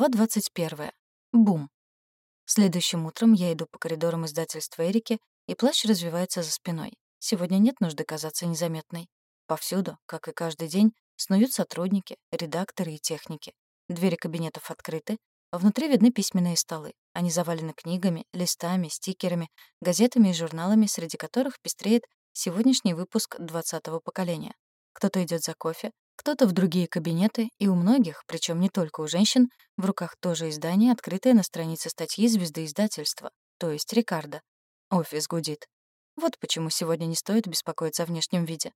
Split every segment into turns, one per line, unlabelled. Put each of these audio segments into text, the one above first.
Глава 21. Бум. Следующим утром я иду по коридорам издательства Эрики, и плащ развивается за спиной. Сегодня нет нужды казаться незаметной. Повсюду, как и каждый день, снуют сотрудники, редакторы и техники. Двери кабинетов открыты, а внутри видны письменные столы. Они завалены книгами, листами, стикерами, газетами и журналами, среди которых пестреет сегодняшний выпуск 20-го поколения. Кто-то идет за кофе, кто-то в другие кабинеты, и у многих, причем не только у женщин, в руках тоже издание, открытое на странице статьи звезды издательства, то есть Рикардо. Офис гудит. Вот почему сегодня не стоит беспокоиться о внешнем виде.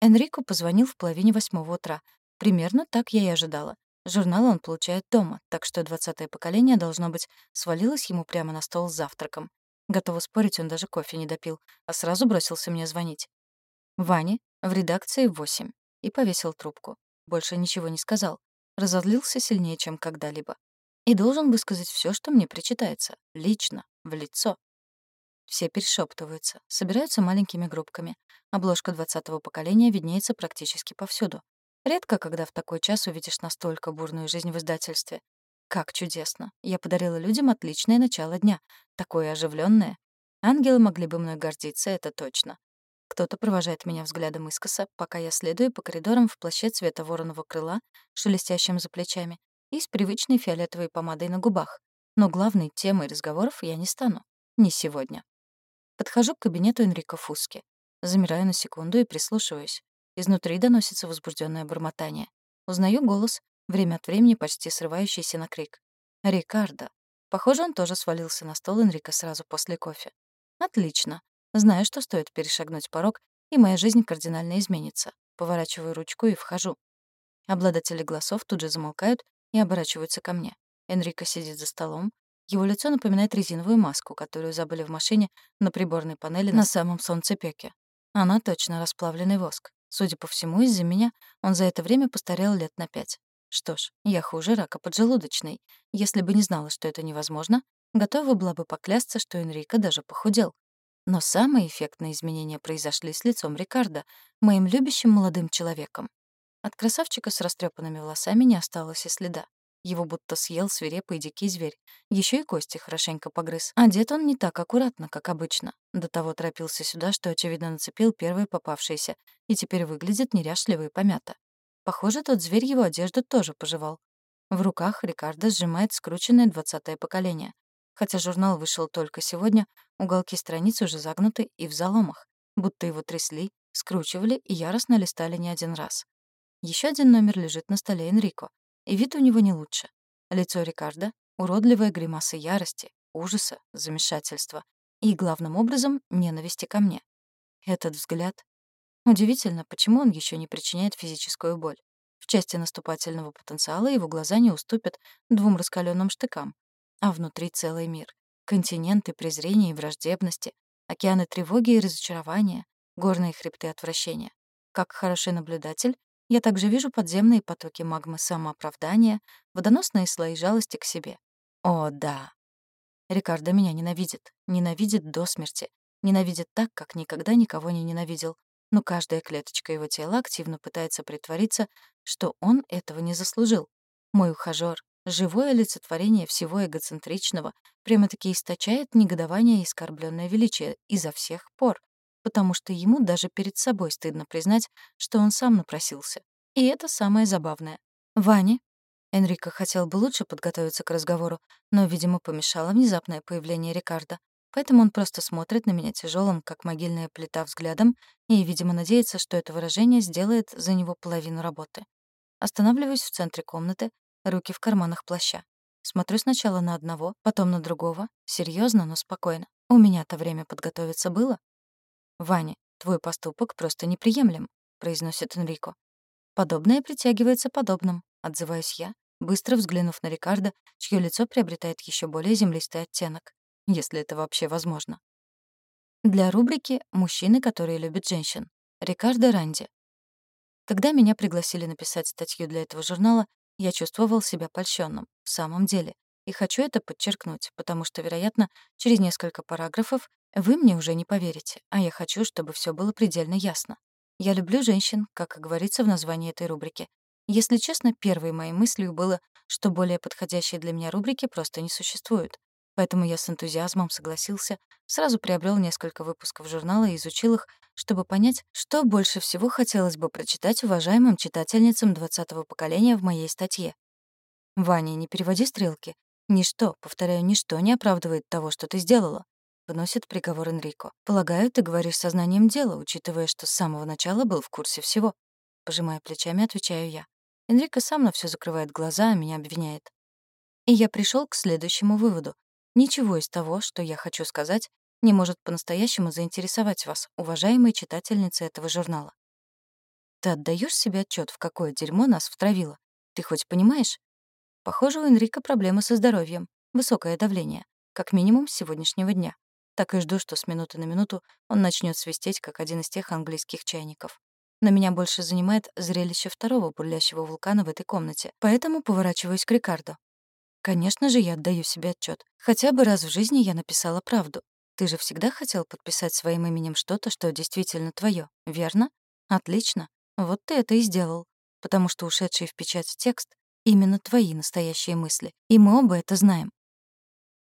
Энрико позвонил в половине восьмого утра. Примерно так я и ожидала. Журнал он получает дома, так что двадцатое поколение, должно быть, свалилось ему прямо на стол с завтраком. Готова спорить, он даже кофе не допил, а сразу бросился мне звонить. Ване в редакции восемь и повесил трубку. Больше ничего не сказал. Разозлился сильнее, чем когда-либо. И должен высказать все, что мне причитается. Лично, в лицо. Все перешептываются, собираются маленькими группками. Обложка двадцатого поколения виднеется практически повсюду. Редко, когда в такой час увидишь настолько бурную жизнь в издательстве. Как чудесно. Я подарила людям отличное начало дня. Такое оживленное. Ангелы могли бы мной гордиться, это точно. Кто-то провожает меня взглядом искоса, пока я следую по коридорам в плаще цвета вороного крыла, шелестящим за плечами, и с привычной фиолетовой помадой на губах. Но главной темой разговоров я не стану. Не сегодня. Подхожу к кабинету Энрико Фуски. Замираю на секунду и прислушиваюсь. Изнутри доносится возбужденное бормотание. Узнаю голос, время от времени почти срывающийся на крик. «Рикардо». Похоже, он тоже свалился на стол Энрико сразу после кофе. Отлично. Знаю, что стоит перешагнуть порог, и моя жизнь кардинально изменится. Поворачиваю ручку и вхожу. Обладатели голосов тут же замолкают и оборачиваются ко мне. Энрико сидит за столом. Его лицо напоминает резиновую маску, которую забыли в машине на приборной панели на самом солнцепёке. Она точно расплавленный воск. Судя по всему, из-за меня он за это время постарел лет на пять. Что ж, я хуже рака поджелудочной. Если бы не знала, что это невозможно, готова была бы поклясться, что Энрико даже похудел. Но самые эффектные изменения произошли с лицом Рикардо, моим любящим молодым человеком. От красавчика с растрепанными волосами не осталось и следа. Его будто съел свирепый дикий зверь. Еще и кости хорошенько погрыз. Одет он не так аккуратно, как обычно. До того торопился сюда, что, очевидно, нацепил первые попавшиеся, и теперь выглядит неряшливо и помято. Похоже, тот зверь его одежду тоже пожевал. В руках Рикардо сжимает скрученное двадцатое поколение. Хотя журнал вышел только сегодня, уголки страниц уже загнуты и в заломах, будто его трясли, скручивали и яростно листали не один раз. Еще один номер лежит на столе Энрико, и вид у него не лучше. Лицо Рикардо — уродливая гримаса ярости, ужаса, замешательства и, главным образом, ненависти ко мне. Этот взгляд... Удивительно, почему он еще не причиняет физическую боль. В части наступательного потенциала его глаза не уступят двум раскаленным штыкам, а внутри целый мир. Континенты презрения и враждебности, океаны тревоги и разочарования, горные хребты отвращения. Как хороший наблюдатель, я также вижу подземные потоки магмы самооправдания, водоносные слои жалости к себе. О, да. Рикардо меня ненавидит. Ненавидит до смерти. Ненавидит так, как никогда никого не ненавидел. Но каждая клеточка его тела активно пытается притвориться, что он этого не заслужил. Мой ухажёр, Живое олицетворение всего эгоцентричного прямо-таки источает негодование и оскорбленное величие изо всех пор, потому что ему даже перед собой стыдно признать, что он сам напросился. И это самое забавное. «Ваня?» Энрико хотел бы лучше подготовиться к разговору, но, видимо, помешало внезапное появление Рикардо. Поэтому он просто смотрит на меня тяжелым, как могильная плита, взглядом и, видимо, надеется, что это выражение сделает за него половину работы. Останавливаюсь в центре комнаты, руки в карманах плаща. Смотрю сначала на одного, потом на другого. Серьезно, но спокойно. У меня-то время подготовиться было. «Ваня, твой поступок просто неприемлем», — произносит Энрико. «Подобное притягивается подобным», — отзываюсь я, быстро взглянув на Рикардо, чье лицо приобретает еще более землистый оттенок, если это вообще возможно. Для рубрики «Мужчины, которые любят женщин» Рикардо Ранди. Когда меня пригласили написать статью для этого журнала, я чувствовал себя польщенным, в самом деле. И хочу это подчеркнуть, потому что, вероятно, через несколько параграфов вы мне уже не поверите, а я хочу, чтобы все было предельно ясно. Я люблю женщин, как и говорится в названии этой рубрики. Если честно, первой моей мыслью было, что более подходящей для меня рубрики просто не существует. Поэтому я с энтузиазмом согласился, сразу приобрел несколько выпусков журнала и изучил их, чтобы понять, что больше всего хотелось бы прочитать уважаемым читательницам 20-го поколения в моей статье. «Ваня, не переводи стрелки. Ничто, повторяю, ничто не оправдывает того, что ты сделала», — выносит приговор Энрико. «Полагаю, ты говоришь сознанием дела, учитывая, что с самого начала был в курсе всего». Пожимая плечами, отвечаю я. Энрико сам на все закрывает глаза, а меня обвиняет. И я пришел к следующему выводу. Ничего из того, что я хочу сказать, не может по-настоящему заинтересовать вас, уважаемые читательницы этого журнала. Ты отдаешь себе отчет, в какое дерьмо нас втравило? Ты хоть понимаешь? Похоже, у Энрика проблемы со здоровьем, высокое давление, как минимум с сегодняшнего дня. Так и жду, что с минуты на минуту он начнет свистеть, как один из тех английских чайников. Но меня больше занимает зрелище второго бурлящего вулкана в этой комнате, поэтому поворачиваюсь к Рикардо. Конечно же, я отдаю себе отчет. Хотя бы раз в жизни я написала правду. Ты же всегда хотел подписать своим именем что-то, что действительно твое, верно? Отлично. Вот ты это и сделал. Потому что ушедший в печать текст — именно твои настоящие мысли. И мы оба это знаем.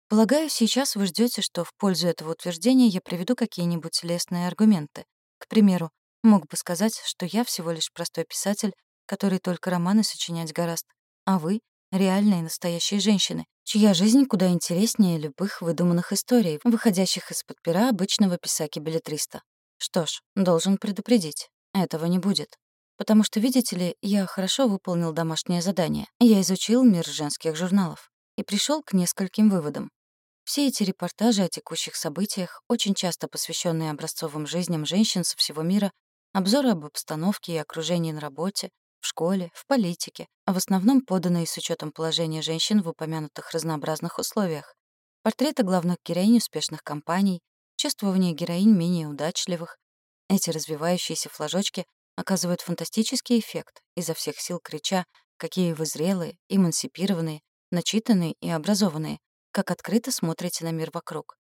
Полагаю, сейчас вы ждете, что в пользу этого утверждения я приведу какие-нибудь лестные аргументы. К примеру, мог бы сказать, что я всего лишь простой писатель, который только романы сочинять гораст, а вы реальные настоящие женщины, чья жизнь куда интереснее любых выдуманных историй, выходящих из-под пера обычного писаки-билетриста. Что ж, должен предупредить, этого не будет. Потому что, видите ли, я хорошо выполнил домашнее задание. Я изучил мир женских журналов и пришел к нескольким выводам. Все эти репортажи о текущих событиях, очень часто посвященные образцовым жизням женщин со всего мира, обзоры об обстановке и окружении на работе, в школе, в политике, а в основном поданные с учетом положения женщин в упомянутых разнообразных условиях. Портреты главных героинь успешных компаний, чувствование героинь менее удачливых. Эти развивающиеся флажочки оказывают фантастический эффект, изо всех сил крича, какие вы зрелые, эмансипированные, начитанные и образованные, как открыто смотрите на мир вокруг.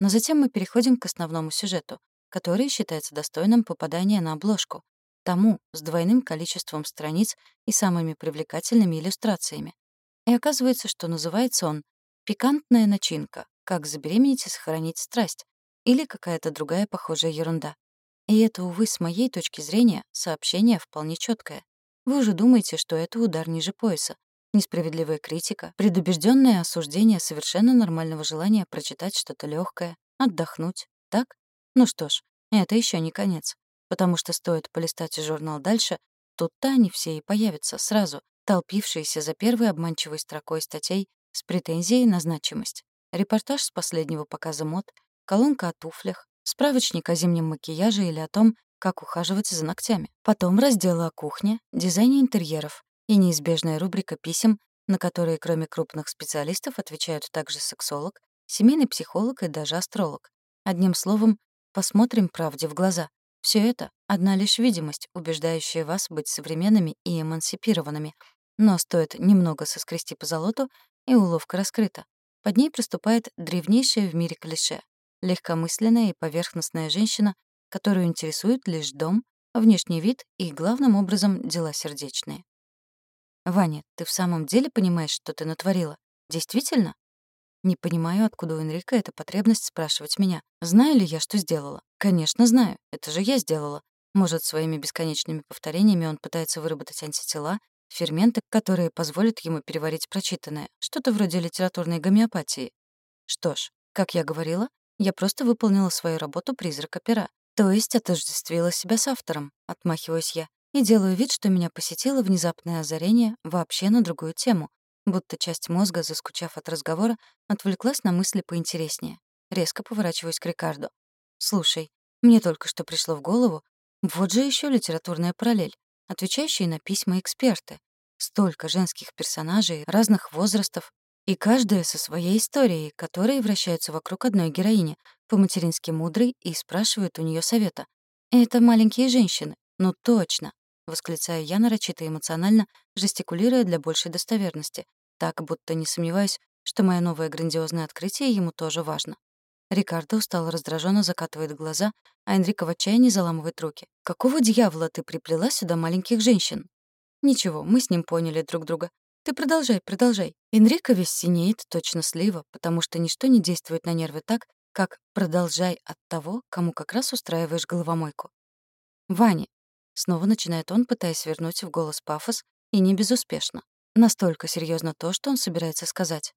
Но затем мы переходим к основному сюжету, который считается достойным попадания на обложку, тому с двойным количеством страниц и самыми привлекательными иллюстрациями. И оказывается, что называется он «Пикантная начинка. Как забеременеть и сохранить страсть» или какая-то другая похожая ерунда. И это, увы, с моей точки зрения, сообщение вполне четкое. Вы уже думаете, что это удар ниже пояса, несправедливая критика, предубежденное осуждение совершенно нормального желания прочитать что-то легкое, отдохнуть. Так? Ну что ж, это еще не конец потому что стоит полистать журнал дальше, тут-то они все и появятся сразу, толпившиеся за первой обманчивой строкой статей с претензией на значимость. Репортаж с последнего показа мод, колонка о туфлях, справочник о зимнем макияже или о том, как ухаживать за ногтями. Потом разделы о кухне, дизайне интерьеров и неизбежная рубрика писем, на которые кроме крупных специалистов отвечают также сексолог, семейный психолог и даже астролог. Одним словом, посмотрим правде в глаза. Все это — одна лишь видимость, убеждающая вас быть современными и эмансипированными. Но стоит немного соскрести по золоту, и уловка раскрыта. Под ней проступает древнейшее в мире клише. Легкомысленная и поверхностная женщина, которую интересует лишь дом, внешний вид и, главным образом, дела сердечные. «Ваня, ты в самом деле понимаешь, что ты натворила? Действительно?» Не понимаю, откуда у Энрика эта потребность спрашивать меня. Знаю ли я, что сделала? Конечно, знаю. Это же я сделала. Может, своими бесконечными повторениями он пытается выработать антитела, ферменты, которые позволят ему переварить прочитанное, что-то вроде литературной гомеопатии. Что ж, как я говорила, я просто выполнила свою работу призрака пера, то есть отождествила себя с автором, отмахиваюсь я, и делаю вид, что меня посетило внезапное озарение вообще на другую тему, будто часть мозга, заскучав от разговора, отвлеклась на мысли поинтереснее. Резко поворачиваюсь к Рикардо. «Слушай, мне только что пришло в голову, вот же еще литературная параллель, отвечающие на письма эксперты. Столько женских персонажей разных возрастов, и каждая со своей историей, которые вращаются вокруг одной героини, по-матерински мудрой, и спрашивают у нее совета. Это маленькие женщины, ну точно. — восклицаю я нарочито эмоционально, жестикулируя для большей достоверности, так, будто не сомневаюсь, что мое новое грандиозное открытие ему тоже важно. Рикардо устало раздраженно закатывает глаза, а Энрико в отчаянии заламывает руки. «Какого дьявола ты приплела сюда маленьких женщин?» Ничего, мы с ним поняли друг друга. Ты продолжай, продолжай. Энрико весь синеет, точно слива, потому что ничто не действует на нервы так, как «продолжай от того, кому как раз устраиваешь головомойку». «Ваня», — снова начинает он, пытаясь вернуть в голос пафос, и не безуспешно. Настолько серьезно то, что он собирается сказать.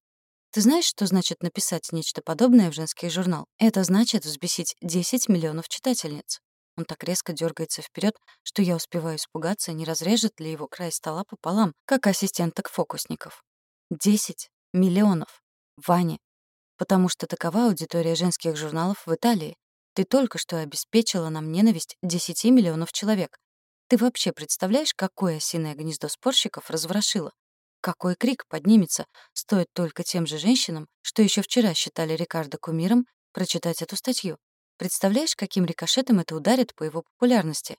Ты знаешь, что значит написать нечто подобное в женский журнал? Это значит взбесить 10 миллионов читательниц. Он так резко дергается вперед, что я успеваю испугаться, не разрежет ли его край стола пополам, как ассистенток фокусников. 10 миллионов. Ваня, потому что такова аудитория женских журналов в Италии. Ты только что обеспечила нам ненависть 10 миллионов человек. Ты вообще представляешь, какое осиное гнездо спорщиков разворошило? Какой крик поднимется, стоит только тем же женщинам, что еще вчера считали Рикардо кумиром, прочитать эту статью? Представляешь, каким рикошетом это ударит по его популярности?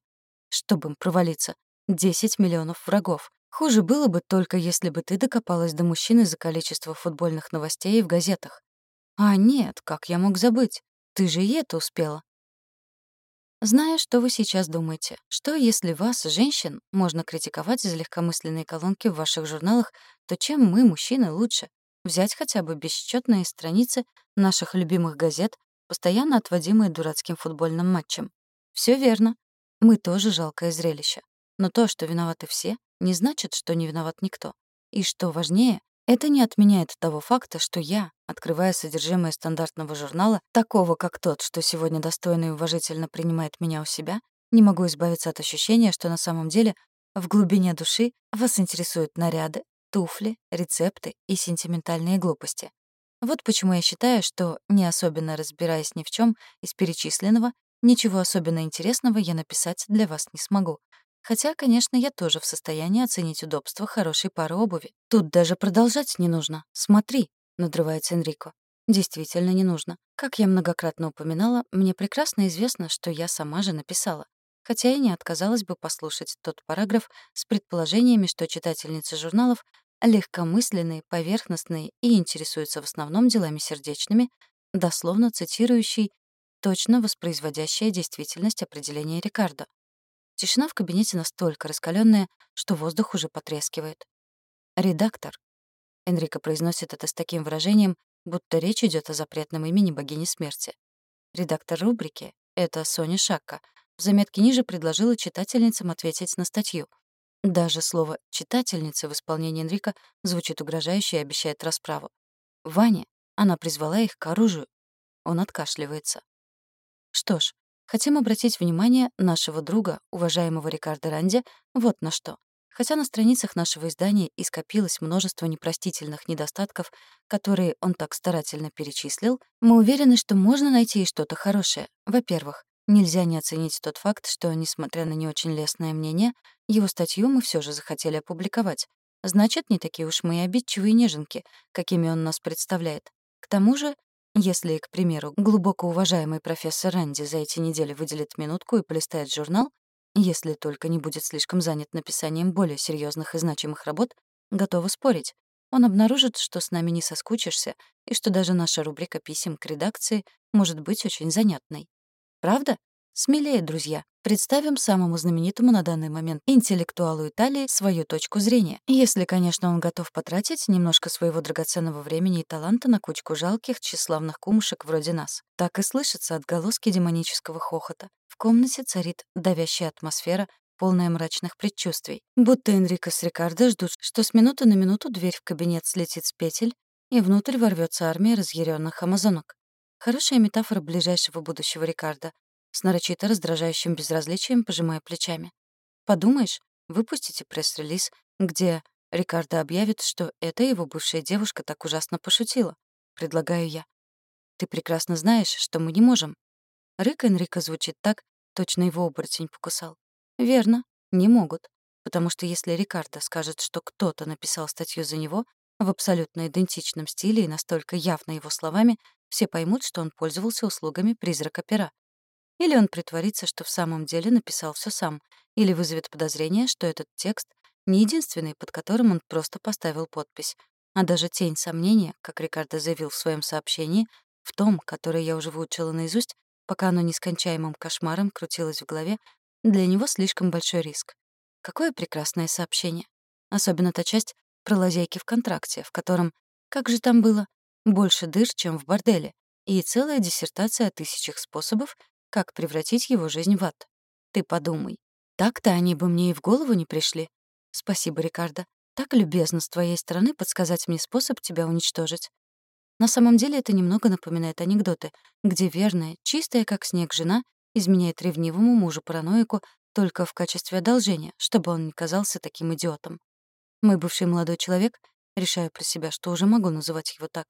Чтобы им провалиться. 10 миллионов врагов. Хуже было бы только, если бы ты докопалась до мужчины за количество футбольных новостей в газетах. А нет, как я мог забыть? Ты же и это успела. Зная, что вы сейчас думаете, что если вас, женщин, можно критиковать за легкомысленные колонки в ваших журналах, то чем мы, мужчины, лучше? Взять хотя бы бесчетные страницы наших любимых газет, постоянно отводимые дурацким футбольным матчем. Все верно. Мы тоже жалкое зрелище. Но то, что виноваты все, не значит, что не виноват никто. И что важнее, это не отменяет того факта, что я, открывая содержимое стандартного журнала, такого как тот, что сегодня достойно и уважительно принимает меня у себя, не могу избавиться от ощущения, что на самом деле в глубине души вас интересуют наряды, туфли, рецепты и сентиментальные глупости. Вот почему я считаю, что, не особенно разбираясь ни в чем из перечисленного, ничего особенно интересного я написать для вас не смогу, Хотя, конечно, я тоже в состоянии оценить удобство хорошей пары обуви. Тут даже продолжать не нужно. Смотри, надрывается Энрико. Действительно не нужно. Как я многократно упоминала, мне прекрасно известно, что я сама же написала. Хотя я не отказалась бы послушать тот параграф с предположениями, что читательницы журналов легкомысленные, поверхностные и интересуются в основном делами сердечными, дословно цитирующий, точно воспроизводящая действительность определения Рикардо. Тишина в кабинете настолько раскаленная, что воздух уже потрескивает. «Редактор». Энрико произносит это с таким выражением, будто речь идет о запретном имени богини смерти. Редактор рубрики — это Соня Шакка. В заметке ниже предложила читательницам ответить на статью. Даже слово «читательница» в исполнении Энрика звучит угрожающе и обещает расправу. Ваня, она призвала их к оружию. Он откашливается. Что ж, Хотим обратить внимание нашего друга, уважаемого Рикардо Ранди, вот на что. Хотя на страницах нашего издания и скопилось множество непростительных недостатков, которые он так старательно перечислил, мы уверены, что можно найти и что-то хорошее. Во-первых, нельзя не оценить тот факт, что, несмотря на не очень лестное мнение, его статью мы все же захотели опубликовать. Значит, не такие уж мы и обидчивые неженки, какими он нас представляет. К тому же, если, к примеру, глубоко уважаемый профессор Рэнди за эти недели выделит минутку и полистает журнал, если только не будет слишком занят написанием более серьезных и значимых работ, готова спорить. Он обнаружит, что с нами не соскучишься, и что даже наша рубрика писем к редакции может быть очень занятной. Правда? Смелее, друзья. Представим самому знаменитому на данный момент интеллектуалу Италии свою точку зрения. Если, конечно, он готов потратить немножко своего драгоценного времени и таланта на кучку жалких, тщеславных кумушек вроде нас. Так и слышится отголоски демонического хохота. В комнате царит давящая атмосфера, полная мрачных предчувствий. Будто Энрико с Рикардо ждут, что с минуты на минуту дверь в кабинет слетит с петель, и внутрь ворвется армия разъяренных амазонок. Хорошая метафора ближайшего будущего Рикардо, с нарочито раздражающим безразличием, пожимая плечами. «Подумаешь, выпустите пресс-релиз, где Рикардо объявит, что это его бывшая девушка так ужасно пошутила. Предлагаю я. Ты прекрасно знаешь, что мы не можем. Рык Энрико звучит так, точно его оборотень покусал. Верно, не могут. Потому что если Рикардо скажет, что кто-то написал статью за него в абсолютно идентичном стиле и настолько явно его словами, все поймут, что он пользовался услугами призрака пера. Или он притворится, что в самом деле написал все сам, или вызовет подозрение, что этот текст не единственный, под которым он просто поставил подпись, а даже тень сомнения, как Рикардо заявил в своем сообщении, в том, которое я уже выучила наизусть, пока оно нескончаемым кошмаром крутилось в голове, для него слишком большой риск. какое прекрасное сообщение. Особенно та часть про лазейки в контракте, в котором, как же там было, больше дыр, чем в борделе, и целая диссертация о тысячах способов, как превратить его жизнь в ад. Ты подумай. Так-то они бы мне и в голову не пришли. Спасибо, Рикардо. Так любезно с твоей стороны подсказать мне способ тебя уничтожить. На самом деле это немного напоминает анекдоты, где верная, чистая как снег жена изменяет ревнивому мужу-параноику только в качестве одолжения, чтобы он не казался таким идиотом. Мой бывший молодой человек, решаю про себя, что уже могу называть его так,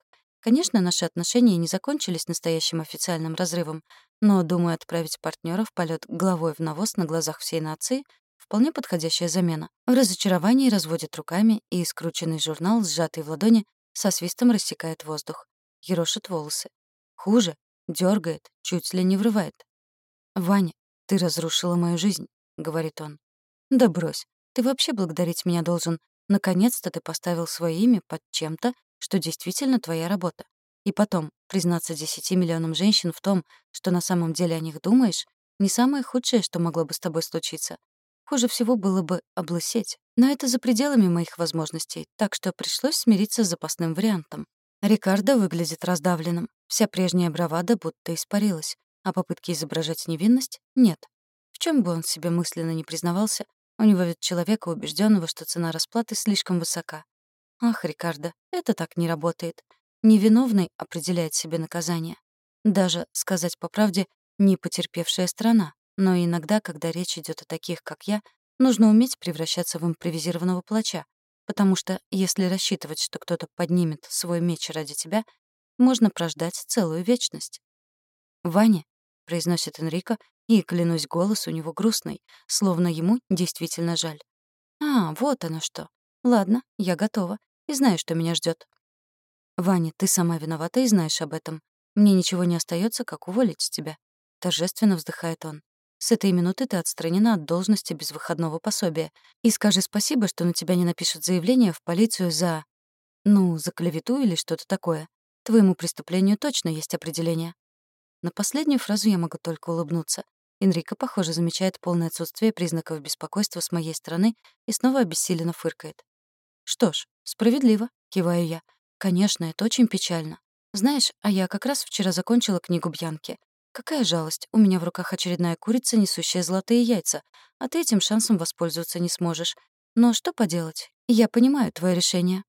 Конечно, наши отношения не закончились настоящим официальным разрывом, но, думаю, отправить партнера в полет головой в навоз на глазах всей нации — вполне подходящая замена. В разочаровании разводит руками, и скрученный журнал, сжатый в ладони, со свистом рассекает воздух. Ерошит волосы. Хуже. дергает, чуть ли не врывает. «Ваня, ты разрушила мою жизнь», — говорит он. «Да брось. Ты вообще благодарить меня должен. Наконец-то ты поставил свое имя под чем-то, что действительно твоя работа. И потом, признаться десяти миллионам женщин в том, что на самом деле о них думаешь, не самое худшее, что могло бы с тобой случиться. Хуже всего было бы облысеть, но это за пределами моих возможностей, так что пришлось смириться с запасным вариантом. Рикардо выглядит раздавленным. Вся прежняя бравада будто испарилась, а попытки изображать невинность — нет. В чем бы он себе мысленно не признавался, у него ведь человека, убежденного, что цена расплаты слишком высока. Ах, Рикардо, это так не работает. Невиновный определяет себе наказание. Даже, сказать по правде, не потерпевшая страна. Но иногда, когда речь идет о таких, как я, нужно уметь превращаться в импровизированного плача. Потому что если рассчитывать, что кто-то поднимет свой меч ради тебя, можно прождать целую вечность. «Ваня», — произносит Энрико, и, клянусь, голос у него грустный, словно ему действительно жаль. «А, вот оно что. Ладно, я готова и знаю, что меня ждет. «Ваня, ты сама виновата и знаешь об этом. Мне ничего не остается, как уволить тебя», — торжественно вздыхает он. «С этой минуты ты отстранена от должности без выходного пособия. И скажи спасибо, что на тебя не напишут заявление в полицию за... Ну, за клевету или что-то такое. Твоему преступлению точно есть определение». На последнюю фразу я могу только улыбнуться. Энрико, похоже, замечает полное отсутствие признаков беспокойства с моей стороны и снова обессиленно фыркает. «Что ж, справедливо», — киваю я. «Конечно, это очень печально. Знаешь, а я как раз вчера закончила книгу Бьянки. Какая жалость, у меня в руках очередная курица, несущая золотые яйца, а ты этим шансом воспользоваться не сможешь. Но что поделать? Я понимаю твое решение».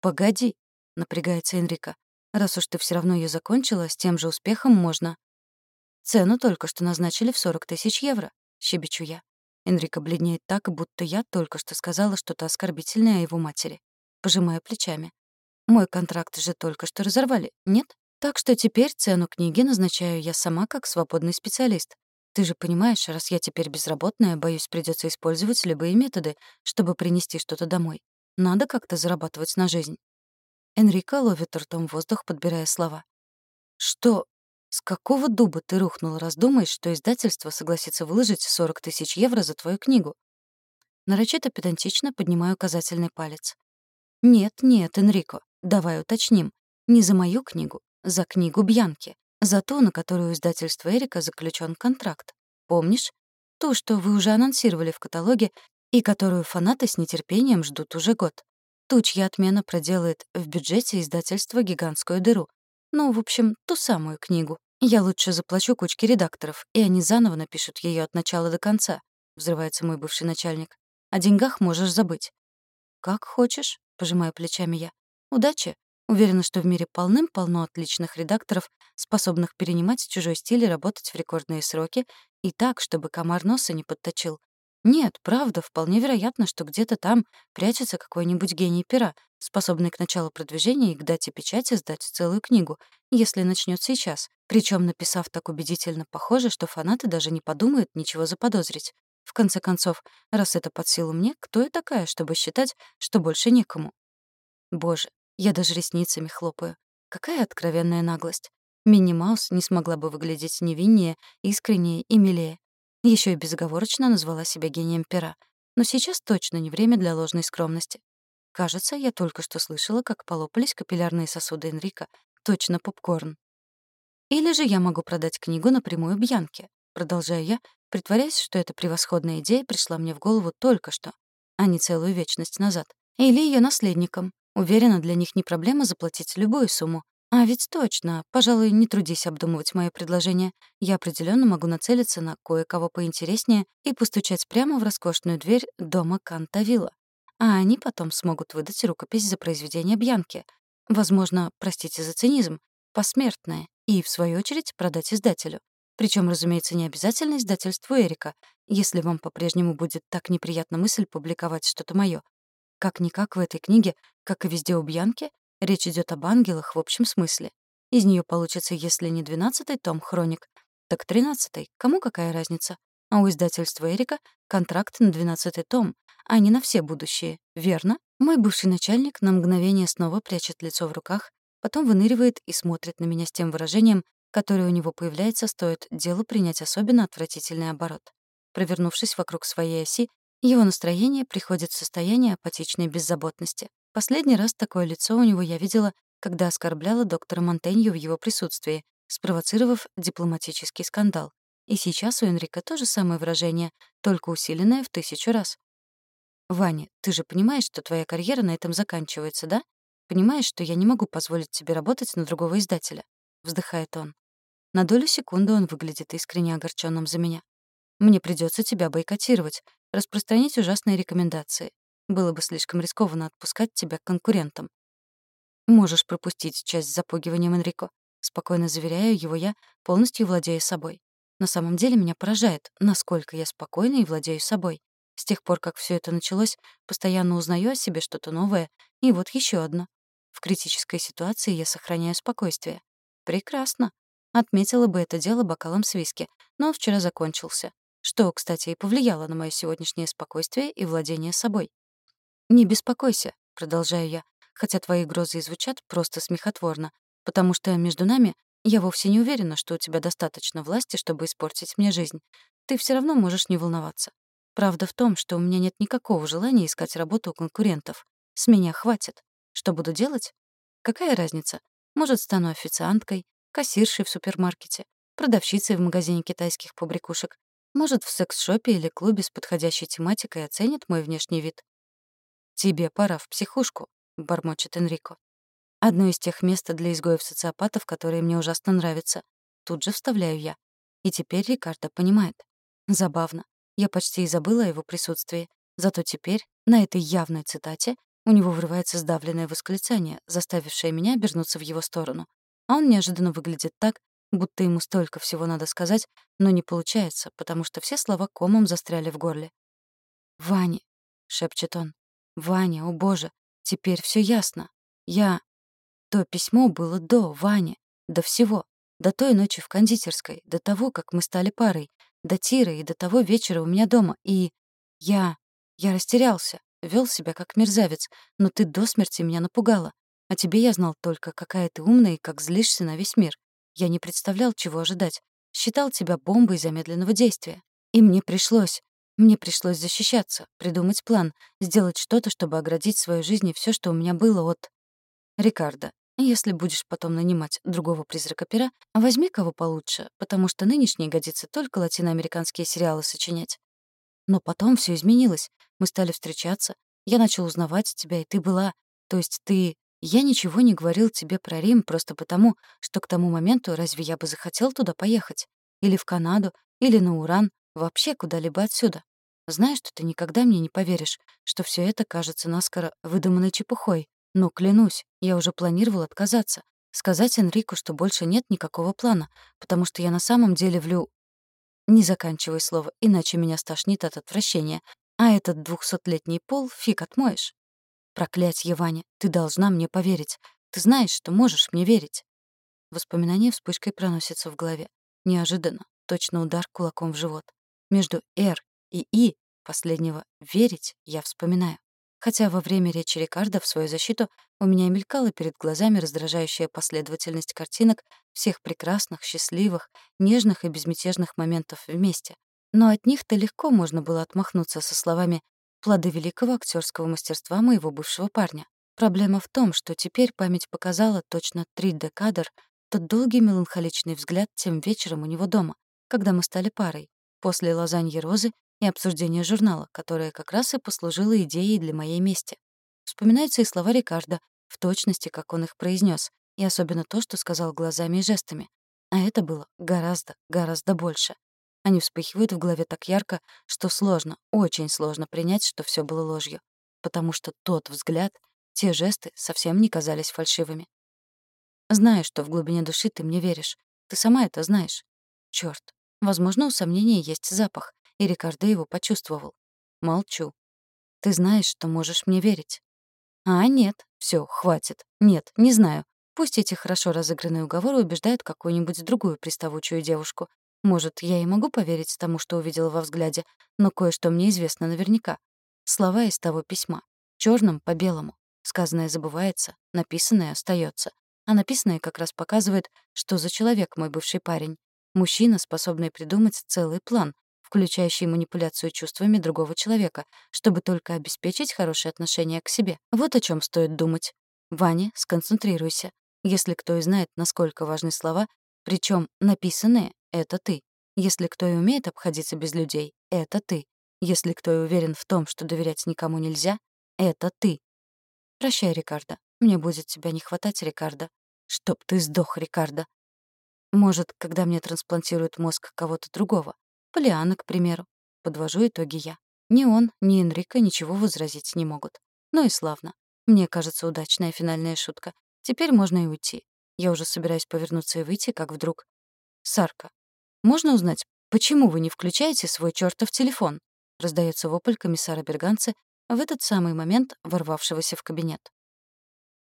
«Погоди», — напрягается Энрика. «Раз уж ты все равно ее закончила, с тем же успехом можно». «Цену только что назначили в 40 тысяч евро», — щебечу я. Энрико бледнеет так, будто я только что сказала что-то оскорбительное о его матери. Пожимая плечами. Мой контракт же только что разорвали, нет? Так что теперь цену книги назначаю я сама как свободный специалист. Ты же понимаешь, раз я теперь безработная, боюсь, придется использовать любые методы, чтобы принести что-то домой. Надо как-то зарабатывать на жизнь. Энрико ловит ртом воздух, подбирая слова. «Что? С какого дуба ты рухнул, раз думаешь, что издательство согласится выложить 40 тысяч евро за твою книгу? Нарочито педантично поднимаю указательный палец. Нет, нет, Энрико, давай уточним. Не за мою книгу, за книгу Бьянки. За ту, на которую у издательства Эрика заключен контракт. Помнишь? Ту, что вы уже анонсировали в каталоге и которую фанаты с нетерпением ждут уже год. Ту, чья отмена проделает в бюджете издательства гигантскую дыру, ну, в общем, ту самую книгу. Я лучше заплачу кучке редакторов, и они заново напишут ее от начала до конца, взрывается мой бывший начальник. О деньгах можешь забыть. Как хочешь, пожимая плечами я. Удачи. Уверена, что в мире полным-полно отличных редакторов, способных перенимать чужой стиль и работать в рекордные сроки, и так, чтобы комар носа не подточил. Нет, правда, вполне вероятно, что где-то там прячется какой-нибудь гений пера, способный к началу продвижения и к дате печати сдать целую книгу, если начнет сейчас, причем написав так убедительно похоже, что фанаты даже не подумают ничего заподозрить. В конце концов, раз это под силу мне, кто я такая, чтобы считать, что больше некому? Боже, я даже ресницами хлопаю. Какая откровенная наглость. Минни Маус не смогла бы выглядеть невиннее, искреннее и милее. Еще и безоговорочно назвала себя гением пера. Но сейчас точно не время для ложной скромности. Кажется, я только что слышала, как полопались капиллярные сосуды Энрика. Точно попкорн. Или же я могу продать книгу напрямую Бьянке. Продолжаю я, притворяясь, что эта превосходная идея пришла мне в голову только что, а не целую вечность назад. Или ее наследникам. Уверена, для них не проблема заплатить любую сумму. А ведь точно. Пожалуй, не трудись обдумывать мое предложение. Я определенно могу нацелиться на кое-кого поинтереснее и постучать прямо в роскошную дверь дома Кантавилла. А они потом смогут выдать рукопись за произведение Бьянки. Возможно, простите за цинизм, посмертное, и, в свою очередь, продать издателю. Причем, разумеется, не обязательно издательству Эрика, если вам по-прежнему будет так неприятна мысль публиковать что-то моё. Как-никак в этой книге, как и везде у Бьянки, речь идет об ангелах в общем смысле. Из нее получится, если не двенадцатый том «Хроник», так тринадцатый. Кому какая разница? А у издательства Эрика контракт на двенадцатый том, а не на все будущие. Верно? Мой бывший начальник на мгновение снова прячет лицо в руках, потом выныривает и смотрит на меня с тем выражением, которое у него появляется, стоит делу принять особенно отвратительный оборот. Провернувшись вокруг своей оси, его настроение приходит в состояние апатичной беззаботности. Последний раз такое лицо у него я видела, когда оскорбляла доктора Монтенью в его присутствии, спровоцировав дипломатический скандал. И сейчас у Энрика то же самое выражение, только усиленное в тысячу раз. «Ваня, ты же понимаешь, что твоя карьера на этом заканчивается, да? Понимаешь, что я не могу позволить тебе работать на другого издателя?» — вздыхает он. На долю секунды он выглядит искренне огорченным за меня. Мне придется тебя бойкотировать, распространить ужасные рекомендации. Было бы слишком рискованно отпускать тебя к конкурентам. Можешь пропустить часть с запугиванием Энрико. Спокойно заверяю его я, полностью владея собой. На самом деле меня поражает, насколько я спокойна и владею собой. С тех пор, как все это началось, постоянно узнаю о себе что-то новое, и вот еще одно. В критической ситуации я сохраняю спокойствие. Прекрасно. Отметила бы это дело бокалом с виски, но вчера закончился. Что, кстати, и повлияло на мое сегодняшнее спокойствие и владение собой. «Не беспокойся», — продолжаю я, хотя твои грозы и звучат просто смехотворно, потому что между нами я вовсе не уверена, что у тебя достаточно власти, чтобы испортить мне жизнь. Ты все равно можешь не волноваться. Правда в том, что у меня нет никакого желания искать работу у конкурентов. С меня хватит. Что буду делать? Какая разница? Может, стану официанткой, кассиршей в супермаркете, продавщицей в магазине китайских побрякушек. Может, в секс-шопе или клубе с подходящей тематикой оценят мой внешний вид. «Тебе пора в психушку», — бормочет Энрико. Одно из тех мест для изгоев-социопатов, которые мне ужасно нравятся. Тут же вставляю я. И теперь Рикардо понимает. Забавно. Я почти и забыла о его присутствии. Зато теперь, на этой явной цитате, у него вырывается сдавленное восклицание, заставившее меня обернуться в его сторону а он неожиданно выглядит так, будто ему столько всего надо сказать, но не получается, потому что все слова комом застряли в горле. «Ваня», — шепчет он, — «Ваня, о боже, теперь все ясно. Я...» То письмо было до Вани, до всего, до той ночи в кондитерской, до того, как мы стали парой, до Тиры и до того вечера у меня дома, и... Я... Я растерялся, вел себя как мерзавец, но ты до смерти меня напугала. О тебе я знал только, какая ты умная и как злишься на весь мир. Я не представлял, чего ожидать. Считал тебя бомбой замедленного действия. И мне пришлось. Мне пришлось защищаться, придумать план, сделать что-то, чтобы оградить свою жизнь и всё, что у меня было от... Рикардо, если будешь потом нанимать другого призрака-пера, возьми кого получше, потому что нынешний годится только латиноамериканские сериалы сочинять. Но потом всё изменилось. Мы стали встречаться. Я начал узнавать тебя, и ты была... То есть ты я ничего не говорил тебе про Рим просто потому, что к тому моменту разве я бы захотел туда поехать? Или в Канаду, или на Уран, вообще куда-либо отсюда. Знаю, что ты никогда мне не поверишь, что все это кажется наскоро выдуманной чепухой. Но клянусь, я уже планировал отказаться. Сказать Энрику, что больше нет никакого плана, потому что я на самом деле влю... Не заканчивай слово, иначе меня стошнит от отвращения. А этот двухсотлетний пол фиг отмоешь. Проклятье, Ваня, ты должна мне поверить. Ты знаешь, что можешь мне верить. Воспоминание вспышкой проносится в голове. Неожиданно, точно удар кулаком в живот. Между «Р» и «И» последнего «верить» я вспоминаю. Хотя во время речи Рикардо в свою защиту у меня мелькала перед глазами раздражающая последовательность картинок всех прекрасных, счастливых, нежных и безмятежных моментов вместе. Но от них-то легко можно было отмахнуться со словами плоды великого актерского мастерства моего бывшего парня. Проблема в том, что теперь память показала точно три декадр тот долгий меланхоличный взгляд тем вечером у него дома, когда мы стали парой. после лазаньи розы и обсуждения журнала, которое как раз и послужило идеей для моей мести. Вспоминаются и слова Рикардо, в точности, как он их произнес, и особенно то, что сказал глазами и жестами. А это было гораздо, гораздо больше. Они вспыхивают в голове так ярко, что сложно, очень сложно принять, что все было ложью. Потому что тот взгляд, те жесты совсем не казались фальшивыми. Знаю, что в глубине души ты мне веришь. Ты сама это знаешь. Чёрт. Возможно, у сомнения есть запах, и Рикардо его почувствовал. Молчу. Ты знаешь, что можешь мне верить. А, нет. Все, хватит. Нет, не знаю. Пусть эти хорошо разыгранные уговоры убеждают какую-нибудь другую приставучую девушку. Может, я и могу поверить тому, что увидела во взгляде, но кое-что мне известно наверняка. Слова из того письма. Чёрным по белому. Сказанное забывается, написанное остается. А написанное как раз показывает, что за человек мой бывший парень. Мужчина, способный придумать целый план, включающий манипуляцию чувствами другого человека, чтобы только обеспечить хорошие отношения к себе. Вот о чем стоит думать. Ваня, сконцентрируйся. Если кто и знает, насколько важны слова, причем написанные — это ты. Если кто и умеет обходиться без людей — это ты. Если кто и уверен в том, что доверять никому нельзя — это ты. Прощай, Рикардо. Мне будет тебя не хватать, Рикардо. Чтоб ты сдох, Рикардо. Может, когда мне трансплантируют мозг кого-то другого. Полиана, к примеру. Подвожу итоги я. Ни он, ни Энрико ничего возразить не могут. Ну и славно. Мне кажется, удачная финальная шутка. Теперь можно и уйти. Я уже собираюсь повернуться и выйти, как вдруг... Сарка. Можно узнать, почему вы не включаете свой чертов телефон? Раздается вопль комиссара Берганца в этот самый момент ворвавшегося в кабинет.